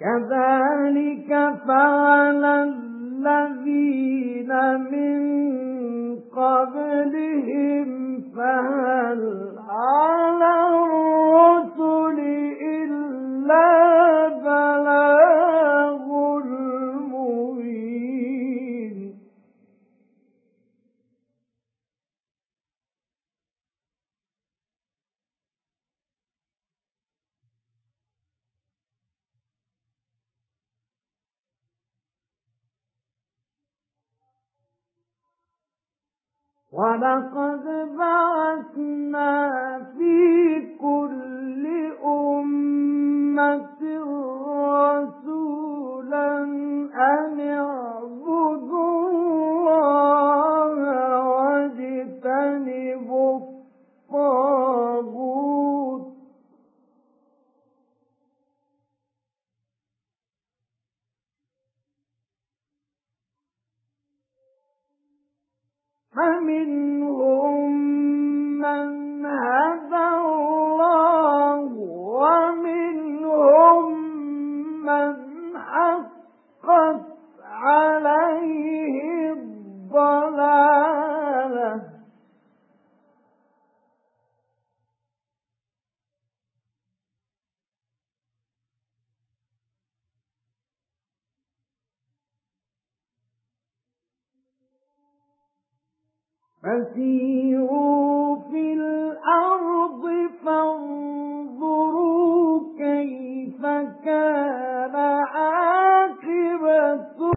كَذَلِكَ فَعَلَ الَّذِينَ مِن وَلَقَدْ بَعَثْنَا فِي فَمِنْهُم فَسِيرُوا فِي الْأَرْضِ